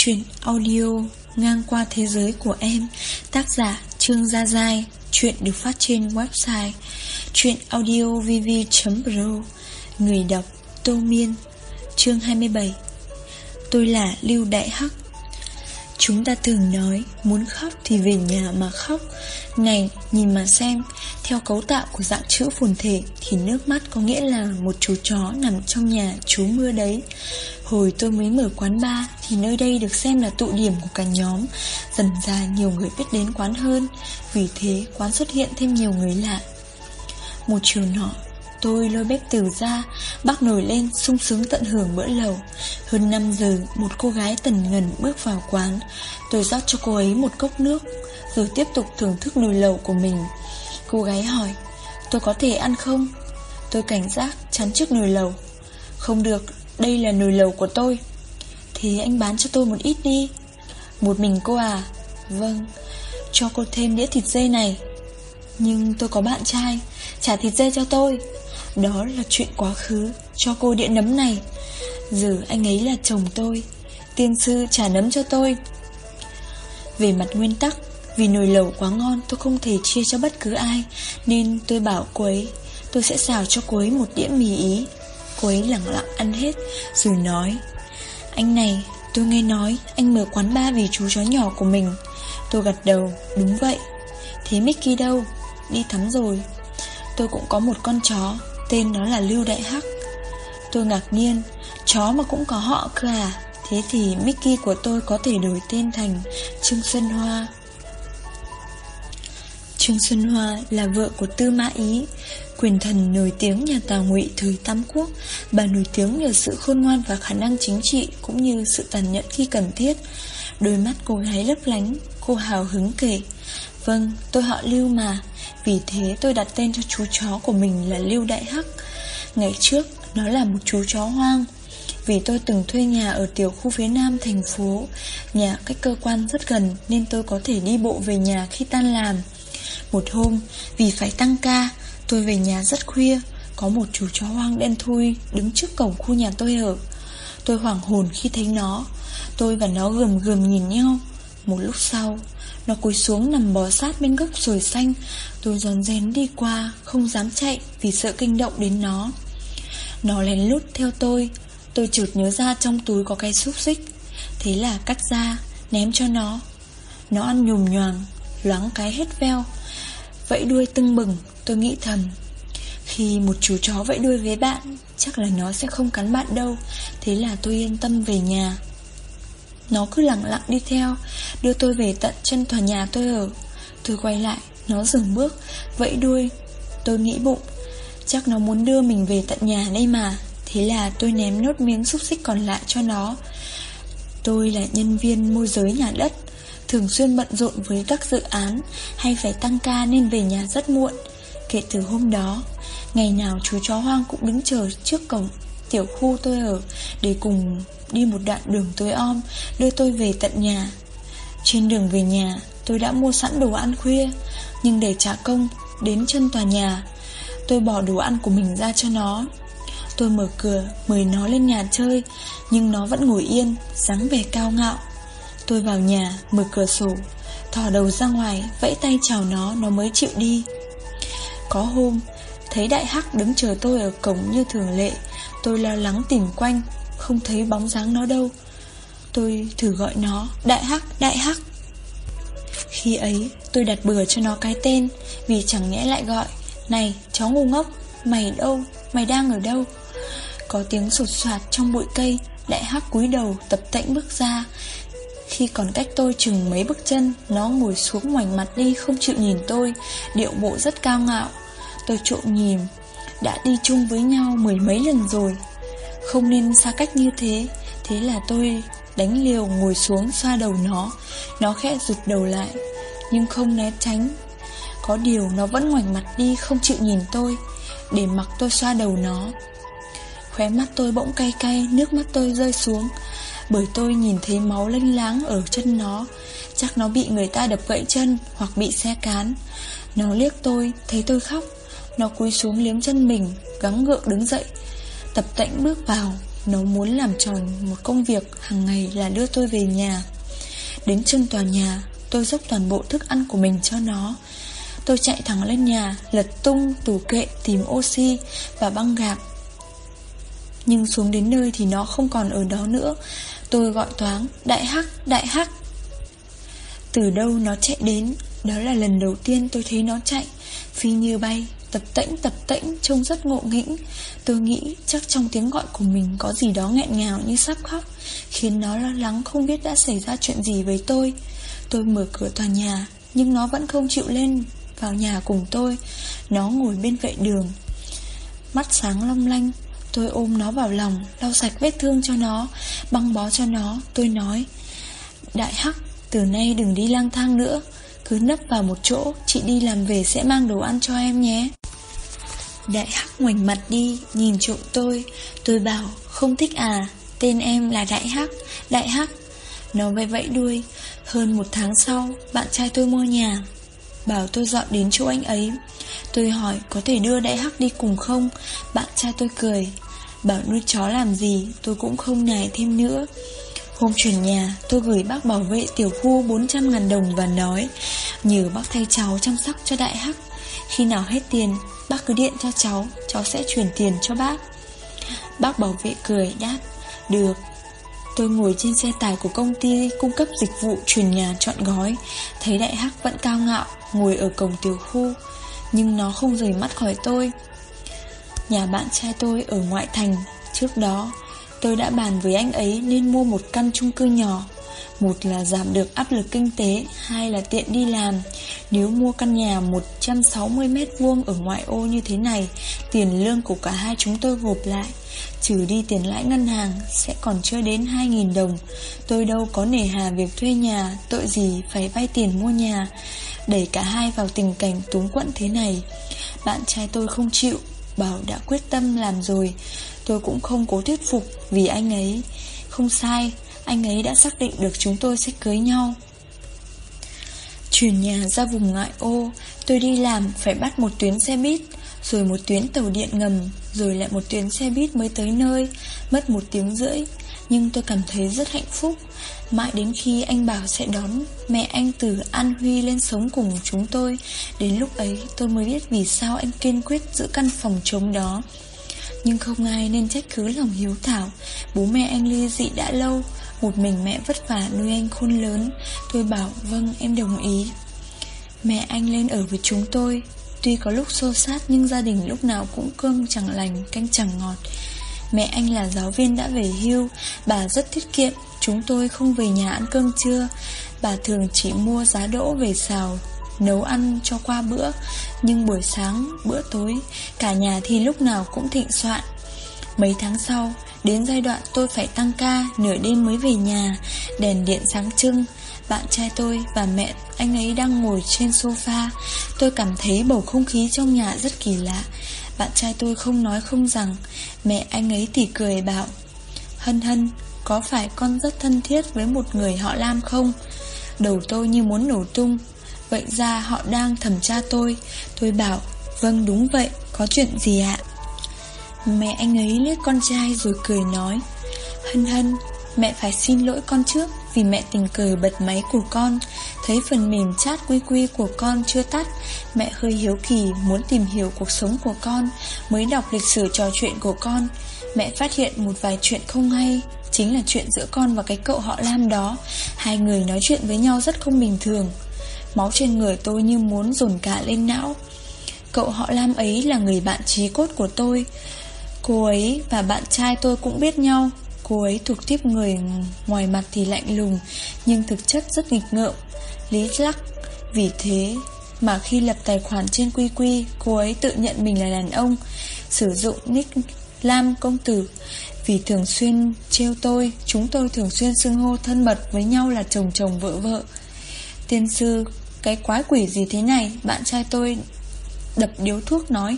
chuyện audio ngang qua thế giới của em, Tác giả Trương Gia Giai Chuyện được phát trên website Chuyện audiovv.pro Người đọc Tô Miên, Chương 27 Tôi là Lưu Đại Hắc. Chúng ta thường nói Muốn khóc thì về nhà mà khóc. Này, nhìn mà xem, Theo cấu tạo của dạng chữ phồn thể Thì nước mắt có nghĩa là một chú chó Nằm trong nhà chú mưa đấy. Hồi tôi mới mở quán bar Thì nơi đây được xem là tụ điểm của cả nhóm. Dần ra nhiều người biết đến quán hơn, Vì thế quán xuất hiện thêm nhiều người lạ. Một chiều nọ Tôi lôi bếp từ ra, Bác nổi lên sung sướng tận hưởng bữa lầu Hơn 5 giờ, Một cô gái tần ngần bước vào quán. Tôi rót cho cô ấy một cốc nước, Rồi tiếp tục thưởng thức nồi lầu của mình. Cô gái hỏi, Tôi có thể ăn không? Tôi cảnh giác chắn trước nồi lầu Không được, đây là nồi lầu của tôi. Thì anh bán cho tôi một ít đi. Một mình cô à? Vâng Cho cô thêm đĩa thịt dê này. Nhưng tôi có bạn trai, Trả thịt dê cho tôi. Đó là chuyện quá khứ Cho cô đĩa nấm này. Giờ anh ấy là chồng tôi, Tiên sư trả nấm cho tôi. Về mặt nguyên tắc, Vì nồi lẩu quá ngon tôi không thể chia cho bất cứ ai, Nên tôi bảo cô ấy, Tôi sẽ xào cho cô ấy một đĩa mì ý. Cô ấy lặng lặng ăn hết, Rồi nói, Anh này, tôi nghe nói Anh mở quán bar vì chú chó nhỏ của mình. Tôi gật đầu, Đúng vậy. Thế Mickey đâu? Đi thắm rồi. Tôi cũng có một con chó. Tên nó là Lưu Đại Hắc. Tôi ngạc nhiên, Chó mà cũng có họ cơ à? Thế thì Mickey của tôi có thể đổi tên thành Trương Xuân Hoa. Trương Xuân Hoa là vợ của Tư Mã Ý, Quyền thần nổi tiếng nhà Tào Ngụy thời Tam Quốc. Bà nổi tiếng nhờ sự khôn ngoan và khả năng chính trị Cũng như sự tàn nhẫn khi cần thiết. Đôi mắt cô gái lấp lánh, Cô hào hứng kể Vâng tôi họ Lưu mà. Vì thế tôi đặt tên cho chú chó của mình là Lưu Đại Hắc. Ngày trước, nó là một chú chó hoang. Vì tôi từng thuê nhà ở tiểu khu phía nam thành phố, Nhà cách cơ quan rất gần Nên tôi có thể đi bộ về nhà khi tan làm. Một hôm, Vì phải tăng ca, Tôi về nhà rất khuya, Có một chú chó hoang đen thui Đứng trước cổng khu nhà tôi ở. Tôi hoảng hồn khi thấy nó. Tôi và nó gườm gườm nhìn nhau. Một lúc sau nó cúi xuống nằm bò sát bên gốc sồi xanh. Tôi giòn rén đi qua, Không dám chạy vì sợ kinh động đến nó. Nó lén lút theo tôi. Tôi chợt nhớ ra trong túi có cái xúc xích. Thế là cắt ra, Ném cho nó. Nó ăn nhùm nhoàng, Loáng cái hết veo. Vẫy đuôi tưng bừng, Tôi nghĩ thầm, Khi một chú chó vẫy đuôi với bạn, Chắc là nó sẽ không cắn bạn đâu. Thế là tôi yên tâm về nhà. Nó cứ lặng lặng đi theo, Đưa tôi về tận chân tòa nhà tôi ở. Tôi quay lại, Nó dừng bước, Vẫy đuôi. Tôi nghĩ bụng, Chắc nó muốn đưa mình về tận nhà đây mà. Thế là tôi ném nốt miếng xúc xích còn lại cho nó. Tôi là nhân viên môi giới nhà đất, Thường xuyên bận rộn với các dự án Hay phải tăng ca nên về nhà rất muộn. Kể từ hôm đó, Ngày nào chú chó hoang cũng đứng chờ trước cổng Tiểu khu tôi ở Để cùng đi một đoạn đường tối om, Đưa tôi về tận nhà. Trên đường về nhà, Tôi đã mua sẵn đồ ăn khuya, Nhưng để trả công, Đến chân tòa nhà, Tôi bỏ đồ ăn của mình ra cho nó. Tôi mở cửa, mời nó lên nhà chơi, Nhưng nó vẫn ngồi yên, dáng vẻ cao ngạo. Tôi vào nhà, mở cửa sổ, Thò đầu ra ngoài, Vẫy tay chào nó Nó mới chịu đi. Có hôm, Thấy đại hắc đứng chờ tôi ở cổng như thường lệ, Tôi lo lắng tìm quanh. Không thấy bóng dáng nó đâu. Tôi thử gọi nó Đại hắc, đại hắc. Khi ấy tôi đặt bừa cho nó cái tên Vì chẳng nhẽ lại gọi Này chó ngu ngốc Mày đâu, mày đang ở đâu? Có tiếng sột soạt trong bụi cây Đại hắc cúi đầu tập tễnh bước ra. Khi còn cách tôi chừng mấy bước chân Nó ngồi xuống ngoảnh mặt đi không chịu nhìn tôi Điệu bộ rất cao ngạo. Tôi trộm nhìn Đã đi chung với nhau mười mấy lần rồi. Không nên xa cách như thế. Thế là tôi đánh liều ngồi xuống xoa đầu nó. Nó khẽ rụt đầu lại, Nhưng không né tránh. Có điều nó vẫn ngoảnh mặt đi, không chịu nhìn tôi. Để mặc tôi xoa đầu nó. Khóe mắt tôi bỗng cay cay, Nước mắt tôi rơi xuống. Bởi tôi nhìn thấy máu lênh láng ở chân nó. Chắc nó bị người ta đập gãy chân Hoặc bị xe cán. Nó liếc tôi, Thấy tôi khóc. Nó cúi xuống liếm chân mình, Gắng gượng đứng dậy. Tập tễnh bước vào. Nó muốn làm tròn một công việc hàng ngày là đưa tôi về nhà. Đến chân tòa nhà Tôi dốc toàn bộ thức ăn của mình cho nó. Tôi chạy thẳng lên nhà Lật tung tủ kệ tìm oxy Và băng gạc. Nhưng xuống đến nơi thì nó không còn ở đó nữa. Tôi gọi thoáng Đại hắc, đại hắc. Từ đâu nó chạy đến? Đó là lần đầu tiên tôi thấy nó chạy. Phi như bay. Tập tễnh tập tễnh, trông rất ngộ nghĩnh. Tôi nghĩ chắc trong tiếng gọi của mình Có gì đó nghẹn ngào như sắp khóc, Khiến nó lo lắng không biết đã xảy ra chuyện gì với tôi. Tôi mở cửa tòa nhà, Nhưng nó vẫn không chịu lên vào nhà cùng tôi. Nó ngồi bên vệ đường. Mắt sáng long lanh, Tôi ôm nó vào lòng, Lau sạch vết thương cho nó, Băng bó cho nó. Tôi nói, Đại Hắc, Từ nay đừng đi lang thang nữa. Cứ nấp vào một chỗ, Chị đi làm về sẽ mang đồ ăn cho em nhé. Đại Hắc ngoảnh mặt đi, Nhìn trộm tôi. Tôi bảo, không thích à Tên em là Đại Hắc. Đại Hắc, Nó vẫy vẫy đuôi. Hơn một tháng sau, Bạn trai tôi mua nhà. Bảo tôi dọn đến chỗ anh ấy. Tôi hỏi, có thể đưa Đại Hắc đi cùng không? Bạn trai tôi cười. Bảo, nuôi chó làm gì? Tôi cũng không nài thêm nữa. Hôm chuyển nhà, tôi gửi bác bảo vệ tiểu khu 400 ngàn đồng và nói, Nhờ bác thay cháu chăm sóc cho Đại Hắc. Khi nào hết tiền, Bác cứ điện cho cháu Cháu sẽ chuyển tiền cho bác. Bác bảo vệ cười, đáp, Được. Tôi ngồi trên xe tải của công ty cung cấp dịch vụ chuyển nhà chọn gói. Thấy đại hắc vẫn cao ngạo, Ngồi ở cổng tiểu khu, Nhưng nó không rời mắt khỏi tôi. Nhà bạn trai tôi ở ngoại thành, Trước đó Tôi đã bàn với anh ấy nên mua một căn chung cư nhỏ. Một là giảm được áp lực kinh tế, Hai là tiện đi làm. Nếu mua căn nhà 160 mét vuông ở ngoại ô như thế này, Tiền lương của cả hai chúng tôi gộp lại. Trừ đi tiền lãi ngân hàng, Sẽ còn chưa đến 2.000 đồng. Tôi đâu có nể hà việc thuê nhà, Tội gì phải vay tiền mua nhà, Đẩy cả hai vào tình cảnh túng quẫn thế này. Bạn trai tôi không chịu, Bảo đã quyết tâm làm rồi. Tôi cũng không cố thuyết phục Vì anh ấy. Không sai, Anh ấy đã xác định được chúng tôi sẽ cưới nhau. Chuyển nhà ra vùng ngoại ô, Tôi đi làm phải bắt một tuyến xe buýt, Rồi một tuyến tàu điện ngầm, Rồi lại một tuyến xe buýt mới tới nơi, Mất một tiếng rưỡi. Nhưng tôi cảm thấy rất hạnh phúc, Mãi đến khi anh bảo sẽ đón Mẹ anh từ An Huy lên sống cùng chúng tôi. Đến lúc ấy, tôi mới biết vì sao anh kiên quyết giữ căn phòng trống đó. Nhưng không ai nên trách cứ lòng hiếu thảo. Bố mẹ anh ly dị đã lâu Một mình mẹ vất vả nuôi anh khôn lớn. Tôi bảo vâng em đồng ý. Mẹ anh lên ở với chúng tôi. Tuy có lúc xô sát nhưng gia đình lúc nào cũng cơm chẳng lành, canh chẳng ngọt. Mẹ anh là giáo viên đã về hưu. Bà rất tiết kiệm. Chúng tôi không về nhà ăn cơm trưa. Bà thường chỉ mua giá đỗ về xào. Nấu ăn cho qua bữa Nhưng buổi sáng, bữa tối Cả nhà thì lúc nào cũng thịnh soạn. Mấy tháng sau Đến giai đoạn tôi phải tăng ca Nửa đêm mới về nhà Đèn điện sáng trưng Bạn trai tôi và mẹ anh ấy đang ngồi trên sofa. Tôi cảm thấy bầu không khí trong nhà rất kỳ lạ. Bạn trai tôi không nói không rằng Mẹ anh ấy tỉ cười bảo Hân hân Có phải con rất thân thiết với một người họ Lam không? Đầu tôi như muốn nổ tung. Vậy ra họ đang thẩm tra tôi. Tôi bảo Vâng đúng vậy, Có chuyện gì ạ? Mẹ anh ấy liếc con trai rồi cười nói, Hân hân, Mẹ phải xin lỗi con trước Vì mẹ tình cờ bật máy của con. Thấy phần mềm chat quy quy của con chưa tắt, Mẹ hơi hiếu kỳ Muốn tìm hiểu cuộc sống của con, Mới đọc lịch sử trò chuyện của con. Mẹ phát hiện một vài chuyện không hay, Chính là chuyện giữa con và cái cậu họ Lam đó. Hai người nói chuyện với nhau rất không bình thường. Máu trên người tôi như muốn dồn cả lên não. Cậu họ Lam ấy là người bạn trí cốt của tôi. Cô ấy và bạn trai tôi cũng biết nhau. Cô ấy thuộc tiếp người ngoài mặt thì lạnh lùng, Nhưng thực chất rất nghịch ngợm. Lý lắc, Vì thế mà khi lập tài khoản trên quy quy, Cô ấy tự nhận mình là đàn ông, Sử dụng nick Lam công tử. Vì thường xuyên trêu tôi, Chúng tôi thường xuyên xưng hô thân mật với nhau là chồng chồng vợ vợ. Tiên sư cái quái quỷ gì thế này? Bạn trai tôi đập điếu thuốc nói.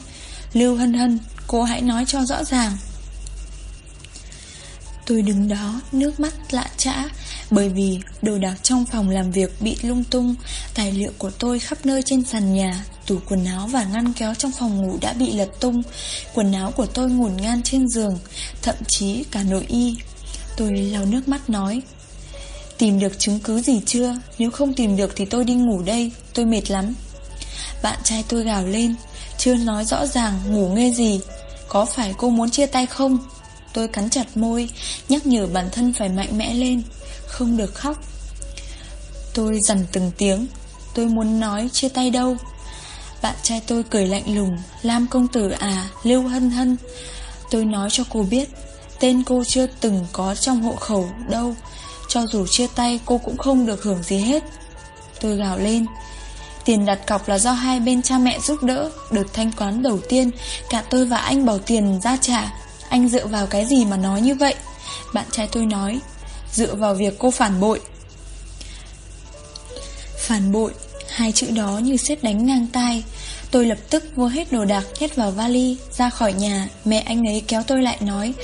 Lưu hân hân, Cô hãy nói cho rõ ràng. Tôi đứng đó, Nước mắt lạ trã Bởi vì đồ đạc trong phòng làm việc bị lung tung. Tài liệu của tôi khắp nơi trên sàn nhà, tủ quần áo và ngăn kéo trong phòng ngủ đã bị lật tung. Quần áo của tôi ngổn ngang trên giường, Thậm chí cả nội y. Tôi lau nước mắt nói. Tìm được chứng cứ gì chưa? Nếu không tìm được thì tôi đi ngủ đây, Tôi mệt lắm. Bạn trai tôi gào lên, Chưa nói rõ ràng ngủ nghe gì. Có phải cô muốn chia tay không? Tôi cắn chặt môi, Nhắc nhở bản thân phải mạnh mẽ lên, Không được khóc. Tôi dằn từng tiếng, Tôi muốn nói chia tay đâu? Bạn trai tôi cười lạnh lùng, Lam công tử à Lưu hân hân. Tôi nói cho cô biết, Tên cô chưa từng có trong hộ khẩu, đâu? Cho dù chia tay, cô cũng không được hưởng gì hết. Tôi gào lên. Tiền đặt cọc là do hai bên cha mẹ giúp đỡ Được thanh toán đầu tiên, Cả tôi và anh bảo tiền ra trả. Anh dựa vào cái gì mà nói như vậy? Bạn trai tôi nói. Dựa vào việc cô phản bội. Phản bội, Hai chữ đó như xét đánh ngang tai. Tôi lập tức mua hết đồ đạc nhét vào vali, Ra khỏi nhà. Mẹ anh ấy kéo tôi lại nói,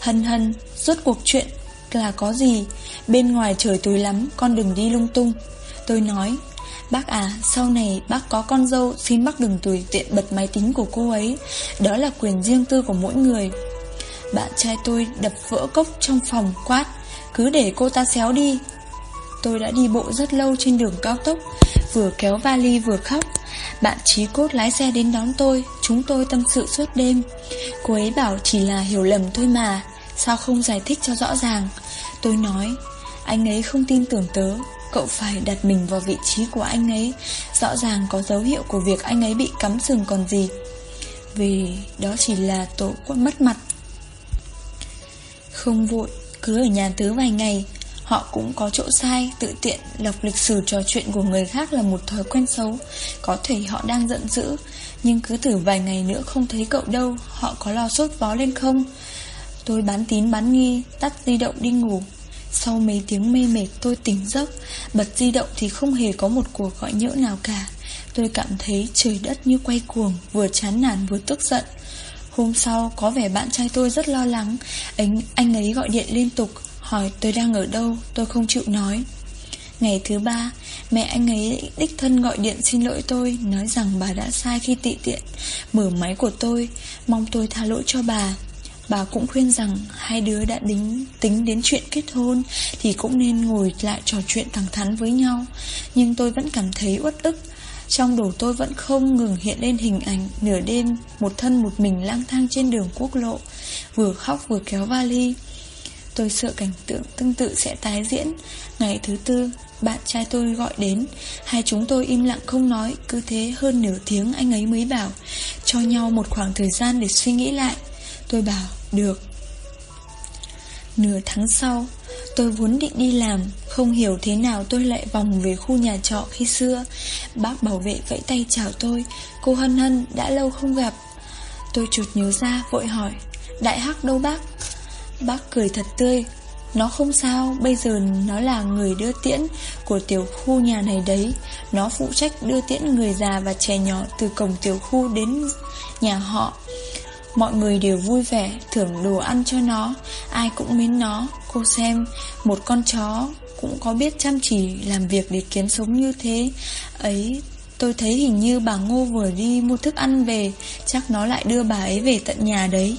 Hân hân, Rốt cuộc chuyện là có gì? Bên ngoài trời tối lắm, Con đừng đi lung tung. Tôi nói, Bác à sau này bác có con dâu, Xin bác đừng tùy tiện bật máy tính của cô ấy. Đó là quyền riêng tư của mỗi người. Bạn trai tôi đập vỡ cốc trong phòng quát, Cứ để cô ta xéo đi. Tôi đã đi bộ rất lâu trên đường cao tốc, Vừa kéo vali vừa khóc. Bạn trí cốt lái xe đến đón tôi, Chúng tôi tâm sự suốt đêm. Cô ấy bảo chỉ là hiểu lầm thôi mà. Sao không giải thích cho rõ ràng? Tôi nói Anh ấy không tin tưởng tớ. Cậu phải đặt mình vào vị trí của anh ấy. Rõ ràng có dấu hiệu của việc anh ấy bị cắm sừng còn gì. Vì đó chỉ là tội quất mất mặt. Không vội Cứ ở nhà tớ vài ngày. Họ cũng có chỗ sai, tự tiện Lọc lịch sử trò chuyện của người khác là một thói quen xấu. Có thể họ đang giận dữ Nhưng cứ thử vài ngày nữa không thấy cậu đâu Họ có lo sốt vó lên không? Tôi bán tín bán nghi Tắt di động đi ngủ. Sau mấy tiếng mê mệt tôi tỉnh giấc. Bật di động thì không hề có một cuộc gọi nhỡ nào cả. Tôi cảm thấy trời đất như quay cuồng Vừa chán nản vừa tức giận. Hôm sau có vẻ bạn trai tôi rất lo lắng. Anh, anh ấy gọi điện liên tục Hỏi tôi đang ở đâu Tôi không chịu nói. Ngày thứ ba Mẹ anh ấy đích thân gọi điện xin lỗi tôi Nói rằng bà đã sai khi tị tiện. Mở máy của tôi Mong tôi tha lỗi cho bà. Bà cũng khuyên rằng hai đứa đã đính, tính đến chuyện kết hôn Thì cũng nên ngồi lại trò chuyện thẳng thắn với nhau. Nhưng tôi vẫn cảm thấy uất ức. Trong đầu tôi vẫn không ngừng hiện lên hình ảnh Nửa đêm Một thân một mình lang thang trên đường quốc lộ Vừa khóc vừa kéo vali. Tôi sợ cảnh tượng tương tự sẽ tái diễn. Ngày thứ tư Bạn trai tôi gọi đến. Hai chúng tôi im lặng không nói Cứ thế hơn nửa tiếng anh ấy mới bảo Cho nhau một khoảng thời gian để suy nghĩ lại. Tôi bảo được. Nửa tháng sau Tôi vốn định đi làm Không hiểu thế nào tôi lại vòng về khu nhà trọ khi xưa. Bác bảo vệ vẫy tay chào tôi Cô Hân Hân đã lâu không gặp. Tôi chụt nhớ ra vội hỏi Đại Hắc đâu bác? Bác cười thật tươi Nó không sao, bây giờ nó là người đưa tiễn của tiểu khu nhà này đấy. Nó phụ trách đưa tiễn người già và trẻ nhỏ từ cổng tiểu khu đến nhà họ. Mọi người đều vui vẻ, thưởng đồ ăn cho nó. Ai cũng mến nó. Cô xem, một con chó cũng có biết chăm chỉ làm việc để kiếm sống như thế. Ấy, tôi thấy hình như bà Ngô vừa đi mua thức ăn về Chắc nó lại đưa bà ấy về tận nhà đấy.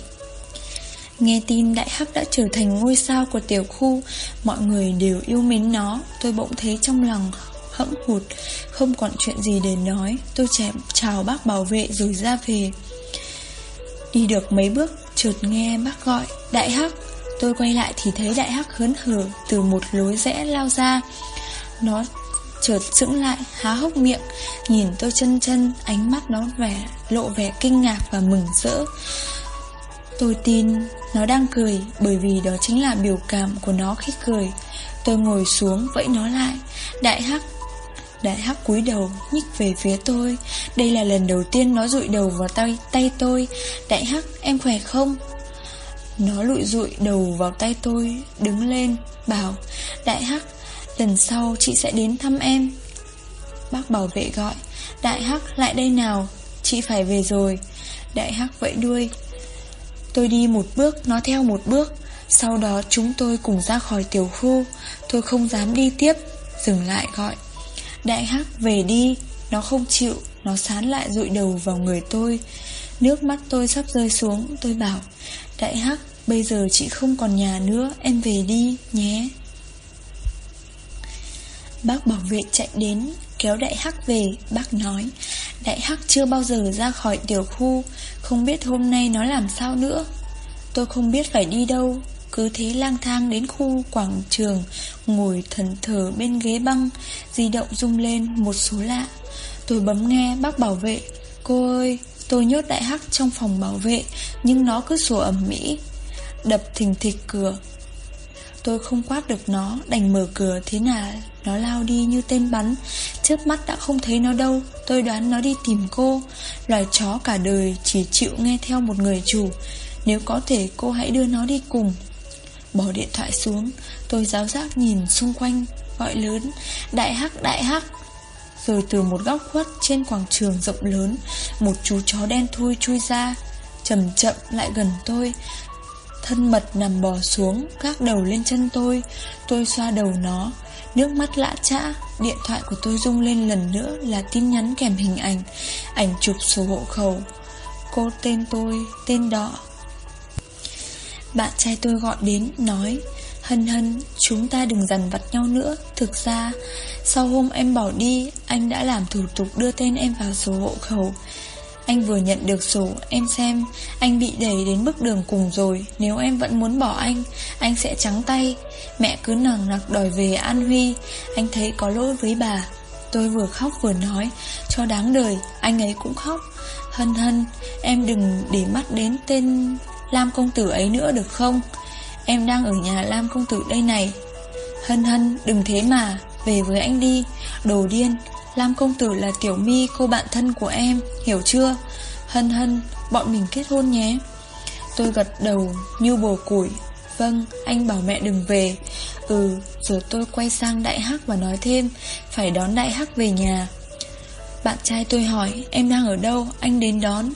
Nghe tin Đại Hắc đã trở thành ngôi sao của tiểu khu Mọi người đều yêu mến nó. Tôi bỗng thấy trong lòng hẫng hụt Không còn chuyện gì để nói. Tôi chào bác bảo vệ rồi ra về. Đi được mấy bước, Chợt nghe bác gọi, Đại Hắc Tôi quay lại thì thấy Đại Hắc hớn hở Từ một lối rẽ lao ra Nó chợt sững lại, Há hốc miệng, Nhìn tôi chân chân, Ánh mắt nó vẻ, lộ vẻ kinh ngạc và mừng rỡ Tôi tin nó đang cười, bởi vì đó chính là biểu cảm của nó khi cười. Tôi ngồi xuống vẫy nó lại. Đại Hắc Đại Hắc cúi đầu nhích về phía tôi. Đây là lần đầu tiên nó rụi đầu vào tay tay tôi. Đại Hắc em khỏe không? Nó lụi rụi đầu vào tay tôi, đứng lên, bảo Đại Hắc, lần sau chị sẽ đến thăm em. Bác bảo vệ gọi Đại Hắc lại đây nào, chị phải về rồi. Đại Hắc vẫy đuôi Tôi đi một bước, nó theo một bước Sau đó chúng tôi cùng ra khỏi tiểu khu Tôi không dám đi tiếp Dừng lại gọi Đại Hắc về đi. Nó không chịu, Nó sán lại rụi đầu vào người tôi. Nước mắt tôi sắp rơi xuống, Tôi bảo, Đại Hắc, Bây giờ chị không còn nhà nữa, Em về đi nhé. Bác bảo vệ chạy đến, Kéo đại hắc về. Bác nói, Đại hắc chưa bao giờ ra khỏi tiểu khu, Không biết hôm nay nó làm sao nữa. Tôi không biết phải đi đâu. Cứ thế lang thang đến khu quảng trường, Ngồi thần thờ bên ghế băng, Di động rung lên một số lạ. Tôi bấm nghe bác bảo vệ. Cô ơi, tôi nhốt đại hắc trong phòng bảo vệ, Nhưng nó cứ sủa ẩm mỹ Đập thình thịch cửa. Tôi không quát được nó, Đành mở cửa thế nào, Nó lao đi như tên bắn. Trước mắt đã không thấy nó đâu, Tôi đoán nó đi tìm cô. Loài chó cả đời chỉ chịu nghe theo một người chủ. Nếu có thể, cô hãy đưa nó đi cùng. Bỏ điện thoại xuống. Tôi giáo giác nhìn xung quanh, Gọi lớn, Đại hắc đại hắc. Rồi từ một góc khuất trên quảng trường rộng lớn, Một chú chó đen thui chui ra, Chậm chậm lại gần tôi. Thân mật nằm bò xuống, Gác đầu lên chân tôi. Tôi xoa đầu nó, Nước mắt lã chã. Điện thoại của tôi rung lên lần nữa là tin nhắn kèm hình ảnh Ảnh chụp số hộ khẩu. Cô tên tôi, Tên đỏ bạn trai tôi gọi đến, Nói, Hân hân, Chúng ta đừng dằn vặt nhau nữa. Thực ra, Sau hôm em bỏ đi, Anh đã làm thủ tục đưa tên em vào số hộ khẩu. Anh vừa nhận được sổ, Em xem, Anh bị đẩy đến bước đường cùng rồi. Nếu em vẫn muốn bỏ anh Anh sẽ trắng tay. Mẹ cứ nằng nặc đòi về An Huy. Anh thấy có lỗi với bà. Tôi vừa khóc vừa nói, Cho đáng đời, Anh ấy cũng khóc. Hân hân, Em đừng để mắt đến tên Lam công tử ấy nữa được không? Em đang ở nhà Lam công tử đây này. Hân hân, đừng thế mà, Về với anh đi. Đồ điên, Lam công tử là tiểu mi cô bạn thân của em, Hiểu chưa? Hân hân, bọn mình kết hôn nhé. Tôi gật đầu như bồ củi. Vâng anh bảo mẹ đừng về. Ừ rồi tôi quay sang đại hắc và nói thêm. Phải đón đại hắc về nhà. Bạn trai tôi hỏi Em đang ở đâu anh đến đón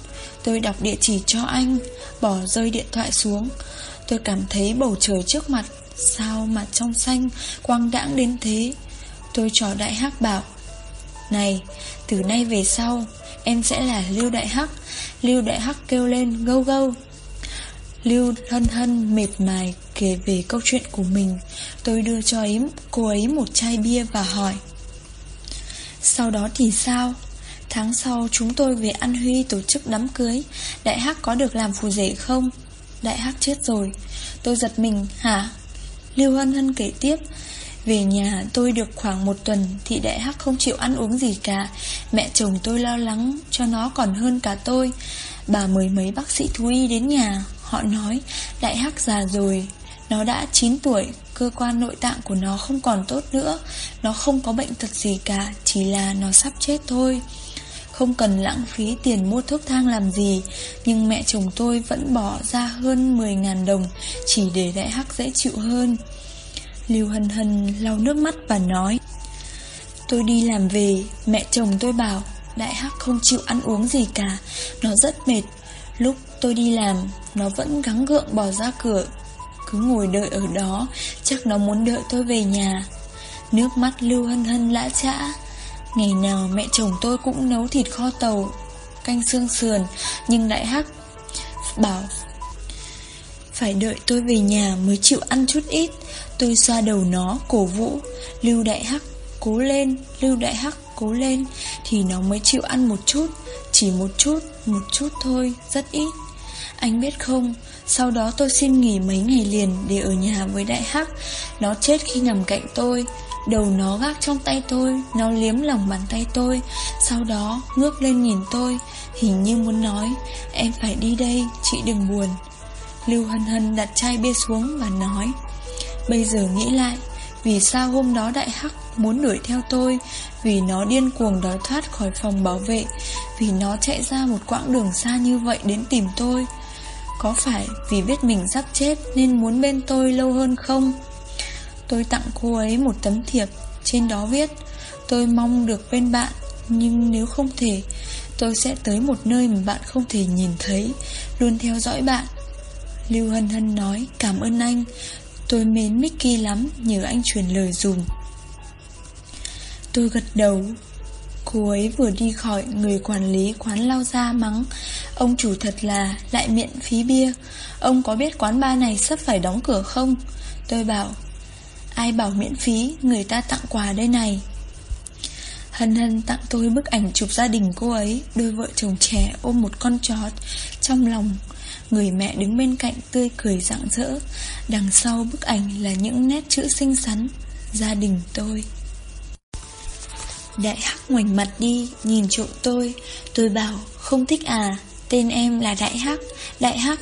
Tôi đọc địa chỉ cho anh Bỏ rơi điện thoại xuống Tôi cảm thấy bầu trời trước mặt Sao mà trong xanh Quang đãng đến thế Tôi trò đại hắc bảo này, từ nay về sau, em sẽ là Lưu Đại Hắc. Lưu Đại Hắc kêu lên gâu gâu. Lưu hân hân mệt mài kể về câu chuyện của mình. Tôi đưa cho ấy, cô ấy một chai bia và hỏi. Sau đó thì sao? Tháng sau chúng tôi về An Huy tổ chức đám cưới. Đại Hắc có được làm phù rể không? Đại Hắc chết rồi. Tôi giật mình, hả? Lưu Hân Hân kể tiếp về nhà tôi được khoảng một tuần Thì đại hắc không chịu ăn uống gì cả Mẹ chồng tôi lo lắng cho nó còn hơn cả tôi Bà mời mấy bác sĩ thú y đến nhà Họ nói đại hắc già rồi Nó đã 9 tuổi Cơ quan nội tạng của nó không còn tốt nữa. Nó không có bệnh tật gì cả, Chỉ là nó sắp chết thôi. Không cần lãng phí tiền mua thuốc thang làm gì, Nhưng mẹ chồng tôi vẫn bỏ ra hơn 10.000 đồng Chỉ để đại hắc dễ chịu hơn. Lưu Hân Hân lau nước mắt và nói, Tôi đi làm về. Mẹ chồng tôi bảo, Đại Hắc không chịu ăn uống gì cả, Nó rất mệt. Lúc tôi đi làm, Nó vẫn gắng gượng bỏ ra cửa. Cứ ngồi đợi ở đó Chắc nó muốn đợi tôi về nhà. Nước mắt Lưu Hân Hân lã chã. Ngày nào mẹ chồng tôi cũng nấu thịt kho tàu Canh xương sườn Nhưng Đại Hắc Bảo Phải đợi tôi về nhà mới chịu ăn chút ít. Tôi xoa đầu nó cổ vũ Lưu đại hắc cố lên Lưu đại hắc cố lên. Thì nó mới chịu ăn một chút Chỉ một chút, một chút thôi Rất ít. Anh biết không Sau đó tôi xin nghỉ mấy ngày liền Để ở nhà với đại hắc. Nó chết khi nằm cạnh tôi Đầu nó gác trong tay tôi Nó liếm lòng bàn tay tôi. Sau đó ngước lên nhìn tôi Hình như muốn nói Em phải đi đây, chị đừng buồn. Lưu Hân Hân đặt chai bia xuống và nói Bây giờ nghĩ lại vì sao hôm đó đại hắc muốn đuổi theo tôi? Vì nó điên cuồng đói thoát khỏi phòng bảo vệ. Vì nó chạy ra một quãng đường xa như vậy đến tìm tôi. Có phải vì biết mình sắp chết Nên muốn bên tôi lâu hơn không? Tôi tặng cô ấy một tấm thiệp. Trên đó viết, Tôi mong được bên bạn, Nhưng nếu không thể, Tôi sẽ tới một nơi mà bạn không thể nhìn thấy, Luôn theo dõi bạn. Lưu Hân Hân nói, cảm ơn anh. Tôi mến Mickey lắm, Nhờ anh truyền lời dùm. Tôi gật đầu. Cô ấy vừa đi khỏi Người quản lý quán lao ra mắng, Ông chủ thật là lại miễn phí bia. Ông có biết quán bar này sắp phải đóng cửa không? Tôi bảo, Ai bảo miễn phí, Người ta tặng quà đây này. Hân hân tặng tôi bức ảnh chụp gia đình cô ấy, Đôi vợ chồng trẻ ôm một con chó Trong lòng. Người mẹ đứng bên cạnh tươi cười rạng rỡ. Đằng sau bức ảnh là những nét chữ xinh xắn, Gia đình tôi. Đại Hắc ngoảnh mặt đi, Nhìn trộm tôi. Tôi bảo, không thích à Tên em là Đại Hắc Đại Hắc.